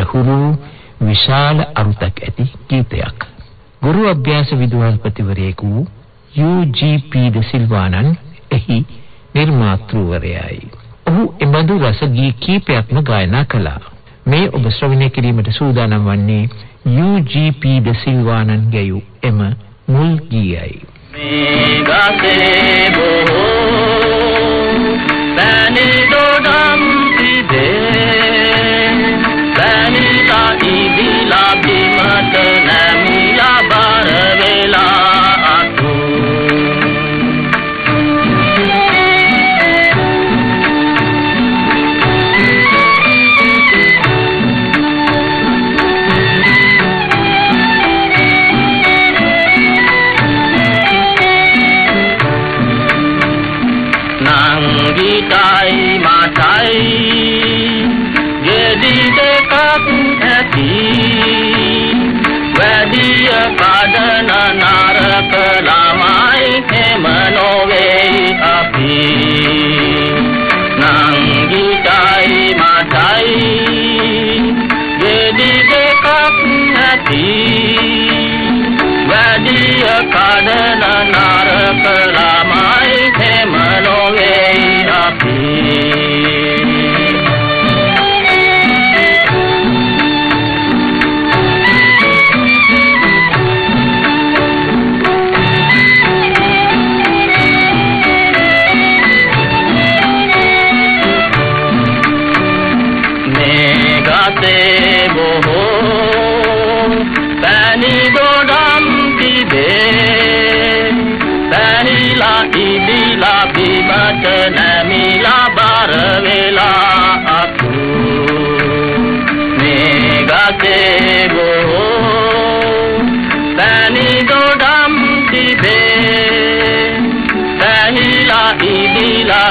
ගායනා කිරීමට හුරු විශාල අරුතක් ඇති ගීතයක් ගුරු අභ්‍යාස විදුහල්පතිවරයෙකු යූ.ජී.පී. ද සිල්වානන් එහි නිර්මාතෘවරයයි ඔහු එබඳු රස ගී කීපයක්ම ගායනා කළා මේ ඔබ ශ්‍රවණය කිරීමට සූදානම් වන්නේ යූ.ජී.පී. ද සිල්වානන් ගැයූ එම මුල් ගීයයි මේ ගසේ බොහෝ නංගිටයි මටයි ගෙඩි දෙකක් ඇති. වැඩිය කඩන නරක ළමයි හැම නොවේ අපි. නංගිටයි මටයි ගෙඩි දෙකක් ඇති. වැඩිය කඩන නරක ළමයි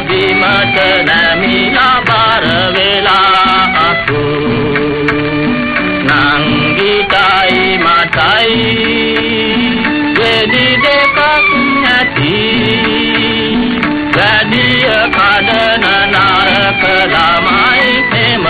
බිමට නැමිලා බර වෙලා අතු නංගිටයි මටයි වෙඩි දෙකක් නැති වැඩිය කඩන නරක ළමයි එම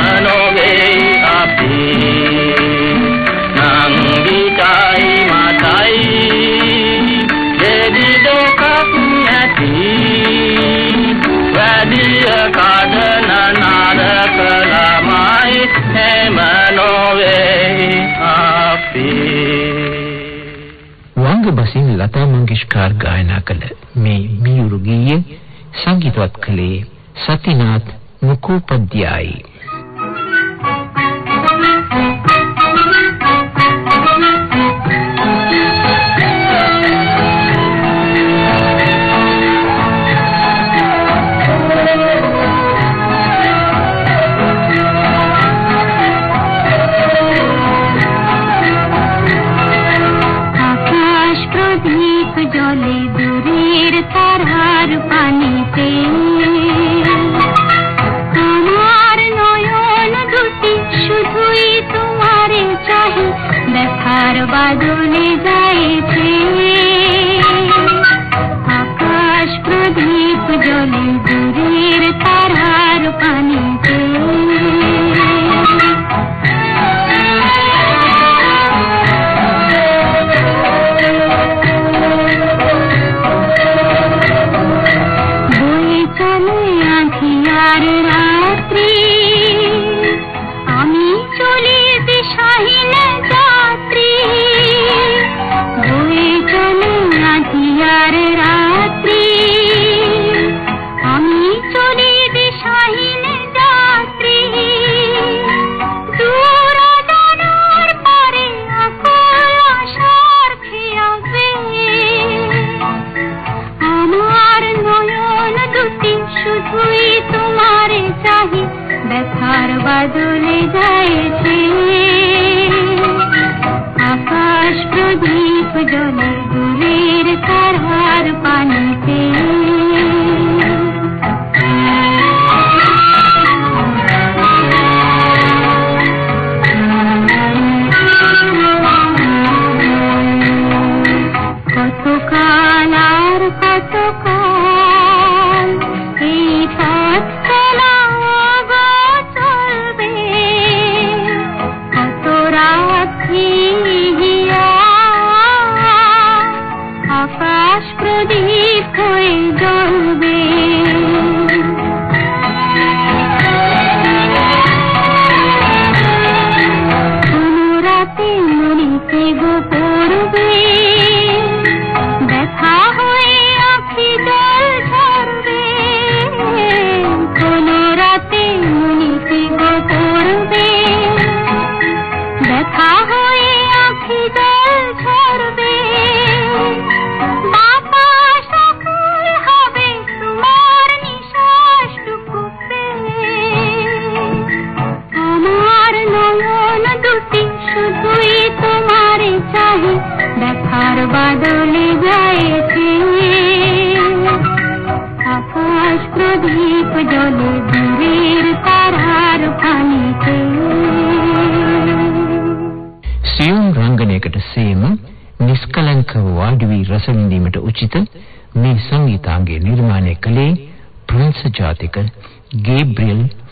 වංගබසින් ලතා මංගেশකර් ගායනා කළ මේ මියුරු ගීය සංගීතවත් කළේ Satinath Mukhopadhyay.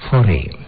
for.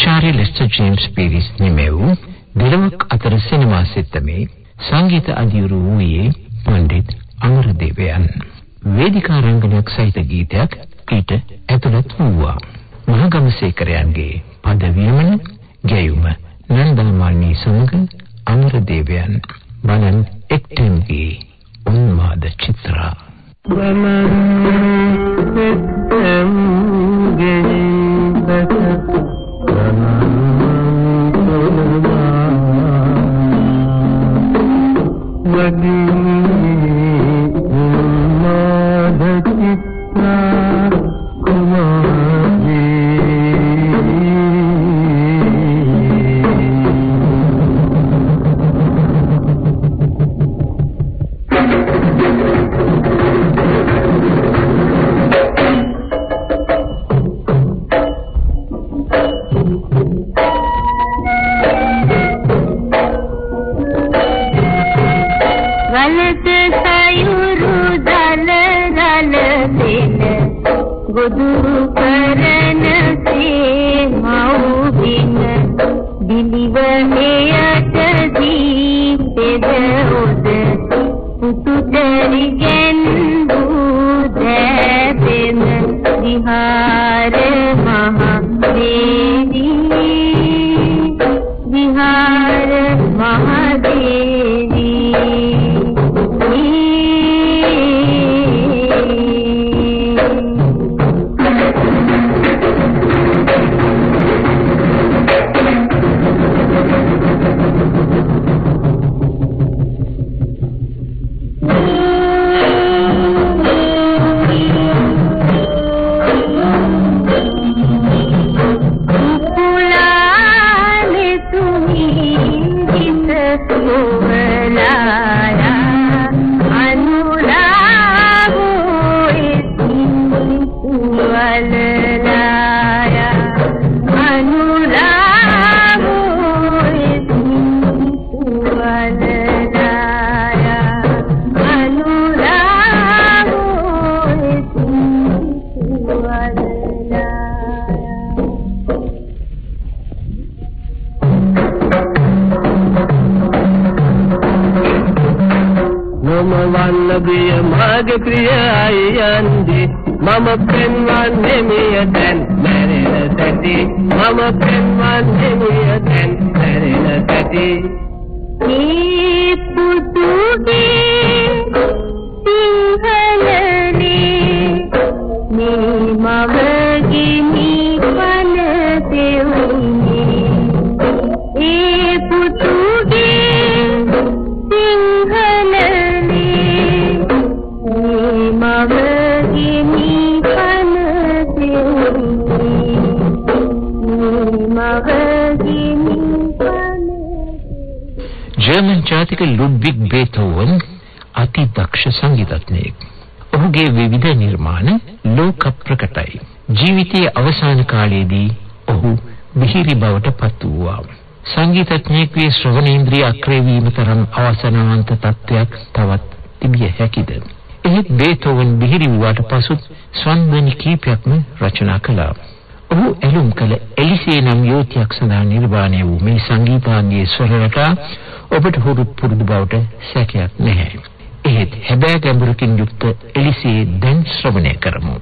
Mister James Peiris නිමෙව්. දිලවක් අතර සිනමා සිත්තමේ සංගීත අධිවරු වූයේ පණ්ඩිත් අමරදේවයන්. වේදිකා රංගනයක් සහිත ගීතයක් ඊට ඇතුළත් වූවා. මහගමසේකරයන්ගේ පද වියමන ගැයුම නන්දමාලනී සමග අමරදේවයන්. බලන් එක්ටෙම්ගේ උන්මාද චිත්‍රා. මගේ මම පෙන්වන්නේ මියතෙන් මැරෙන සැටි මම පෙන්වන්නේ මියතෙන් මැරෙන සැටි මේ පුතුගේ දක්ෂ සංගීතඥයෙක්. ඔහුගේ විවිධ නිර්මාණ ලෝක ප්‍රකටයි. ජීවිතයේ අවසාන කාලයේදී ඔහු විහිරි බවට පත් වූවා. සංගීතඥයෙකුගේ ශ්‍රවණේන්ද්‍රිය අක්‍රිය වීම තරම් අවසනාවන්ත තත්වයක් තවත් තිබිය හැකිද? එහෙත් බේතෝවන් බිහිරි වූාට පසු ස්වන්දනි කීපයක්ම රචනා කළා. ඔහු එළුම් කළ එලිසේ නම් යෝතියක් සඳහා නිර්මාණය වූ මේ සංගීතාංගයේ ස්වර රටා ඔබට හුරු පුරුදු බවට සැකයක් නැහැ. එහෙත් හැබෑ ගැඹුරකින් යුක්ත එලිසේ දැන් ශ්‍රවණය කරමු.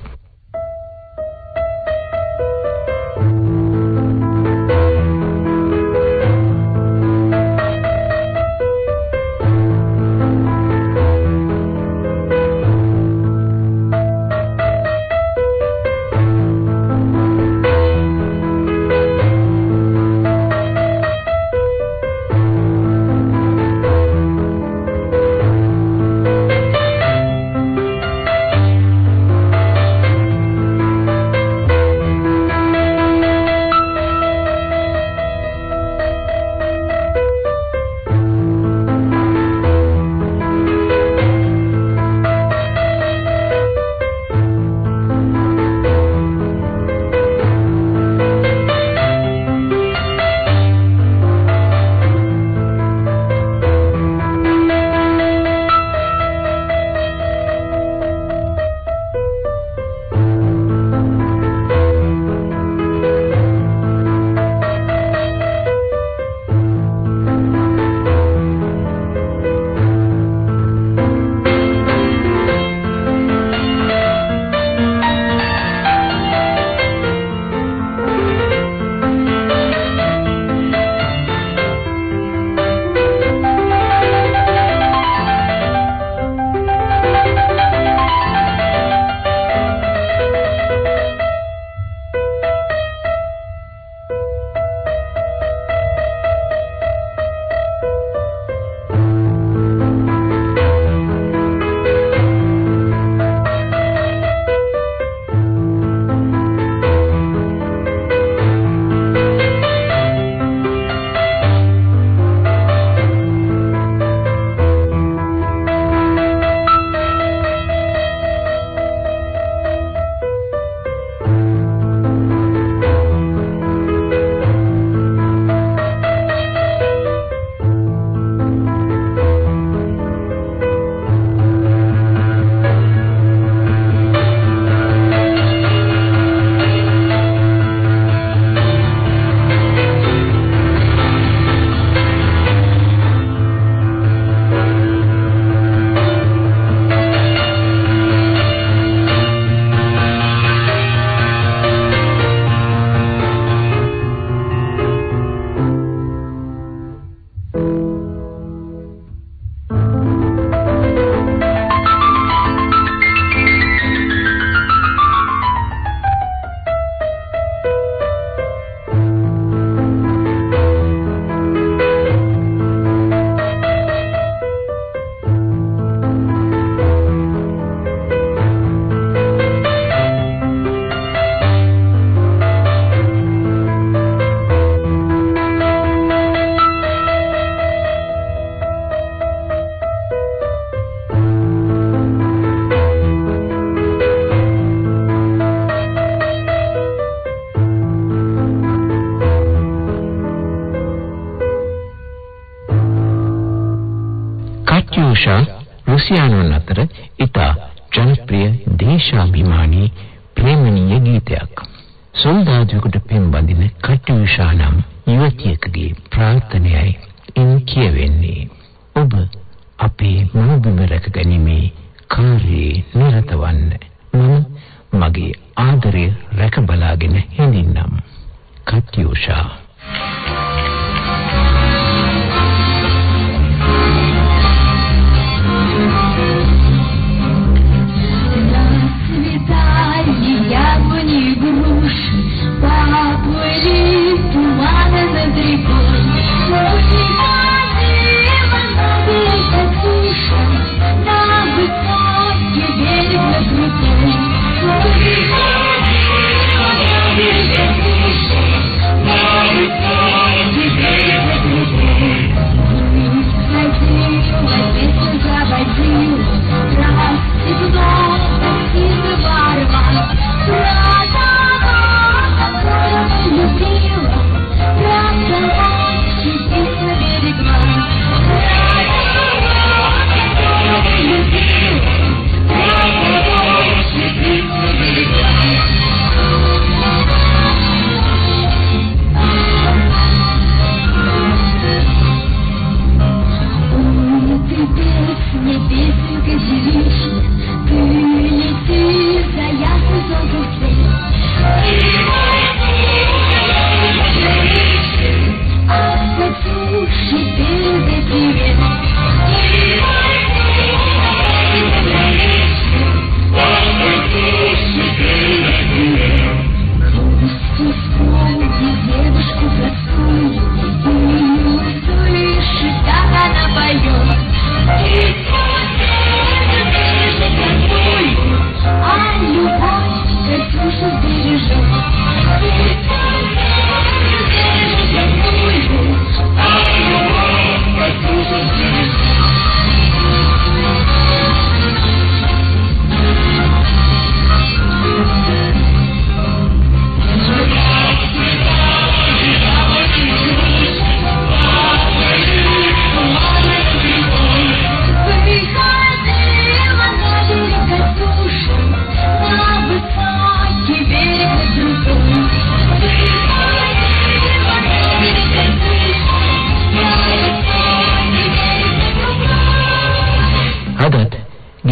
Osha.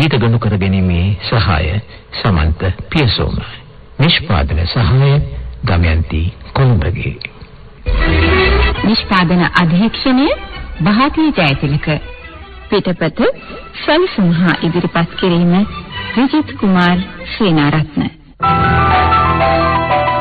ගීත ගනු කරගැනීමේ සහාය සමන්ත පියසෝම. නිෂ්පාදන සහාය දමයන්ති කොළඹගේ. නිෂ්පාදන අධ්‍යක්ෂණය බහාතී ජයතිලක. පිටපත සල්සම්හා ඉදිරිපත් කිරීම විජිත් කුමාර් ශ්‍රීනාරත්න. Thank you.